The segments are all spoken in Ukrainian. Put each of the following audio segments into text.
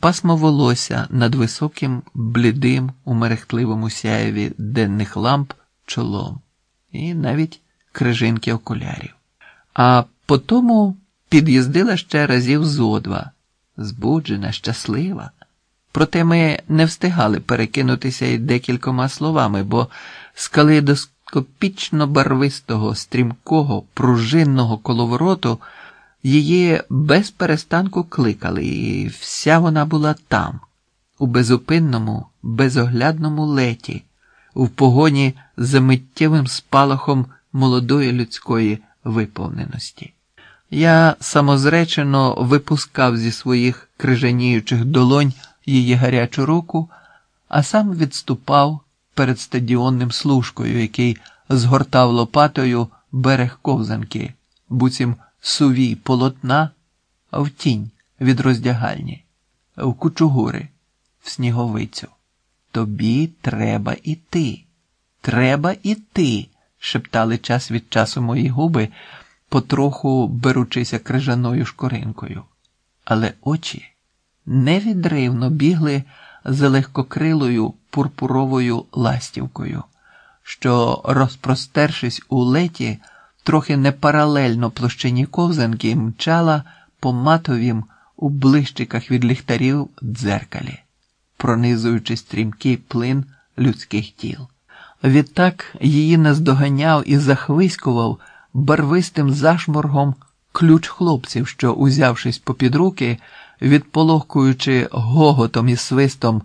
пасмо волосся над високим, блідим у мерехтливому сяєві денних ламп чолом, і навіть крижинки окулярів. А потому під'їздила ще разів зо два, збуджена, щаслива. Проте ми не встигали перекинутися й декількома словами, бо з калейдоскопічно барвистого, стрімкого, пружинного коловороту її без перестанку кликали, і вся вона була там, у безупинному, безоглядному леті, в погоні за миттєвим спалахом молодої людської виповненості. Я самозречено випускав зі своїх крижаніючих долонь її гарячу руку, а сам відступав перед стадіонним служкою, який згортав лопатою берег ковзанки, буцім сувій полотна, в тінь від роздягальні, в кучугури, в сніговицю. Тобі треба іти. Треба іти, шептали час від часу мої губи, потроху беручися крижаною шкоринкою. Але очі невідривно бігли за легкокрилою пурпуровою ластівкою, що, розпростершись у леті, трохи непаралельно площині ковзанки, мчала по матовім у блищиках від ліхтарів дзеркалі, пронизуючи стрімкий плин людських тіл. Відтак її наздоганяв і захвиськував барвистим зашморгом ключ хлопців, що, узявшись попід руки, відполохкуючи гоготом і свистом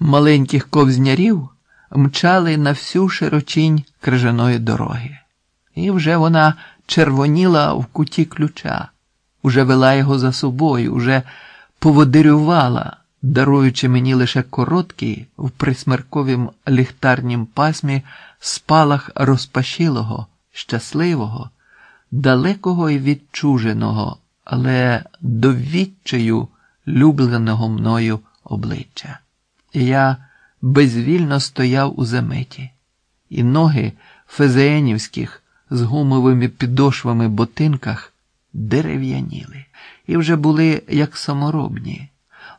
маленьких ковзнярів, мчали на всю широчінь крижаної дороги. І вже вона червоніла в куті ключа, уже вела його за собою, уже поводирювала, даруючи мені лише короткий в присмерковім ліхтарнім пасмі спалах розпашілого, щасливого, далекого і відчуженого, але до відчаю любленого мною обличчя. І я безвільно стояв у заметі, і ноги фезеенівських з гумовими підошвами ботинках дерев'яніли і вже були як саморобні,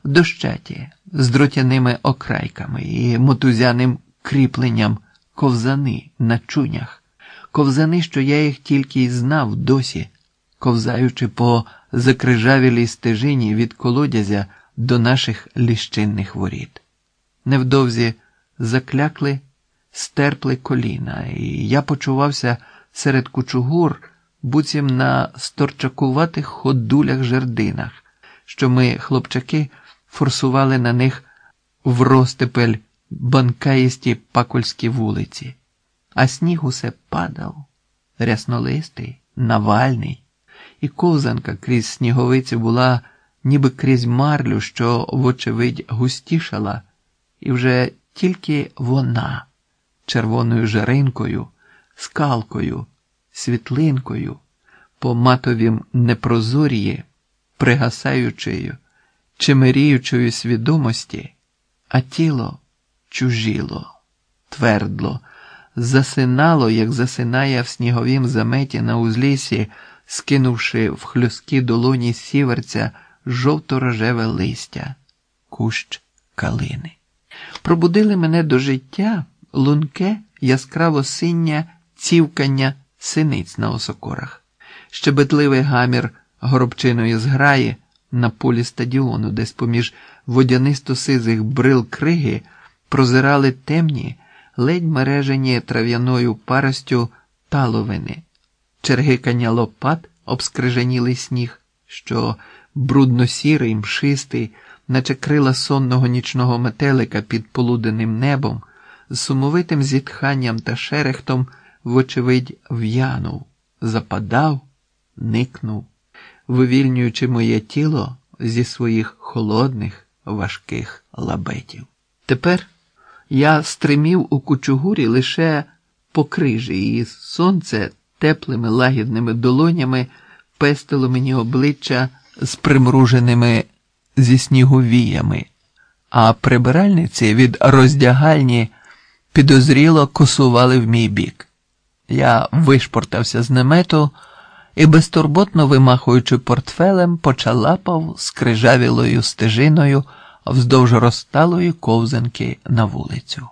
дощаті, з дротяними окрайками і мотузяним кріпленням ковзани на чунях, ковзани, що я їх тільки й знав досі, ковзаючи по закрижавілій стежині від колодязя до наших ліщинних воріт. Невдовзі заклякли, стерпли коліна, і я почувався серед кучугур, буцім на сторчакуватих ходулях жердинах, що ми, хлопчаки, форсували на них в розтепель банкаїсті пакольські вулиці, а сніг усе падав, ряснолистий, навальний, і ковзанка крізь сніговицю була ніби крізь марлю, що, вочевидь, густішала, і вже тільки вона червоною жаринкою скалкою, світлинкою, по матовім непрозорії, пригасаючою, чимиріючої свідомості, а тіло чужіло, твердло, засинало, як засинає в сніговім заметі на узлісі, скинувши в хлюски долоні сіверця жовто-рожеве листя, кущ калини. Пробудили мене до життя лунке яскраво синня цівкання синиць на осокорах, щебетливий гамір горобчиної зграї на полі стадіону, десь поміж водянисто сизих брил криги прозирали темні, ледь мережені трав'яною паростю таловини, чергикання лопат обскриженілий сніг, що брудно-сірий, мшистий, наче крила сонного нічного метелика під полуденним небом, сумовитим зітханням та шерехтом вочевидь, в'янув, западав, никнув, вивільнюючи моє тіло зі своїх холодних, важких лабетів. Тепер я стримів у кучугурі лише по крижі, і сонце теплими лагідними долонями пестило мені обличчя з примруженими зі снігу віями, а прибиральниці від роздягальні підозріло косували в мій бік. Я вишпортався з намету і, безтурботно вимахуючи портфелем, почалапав скрижавілою стежиною вздовж розталої ковзанки на вулицю.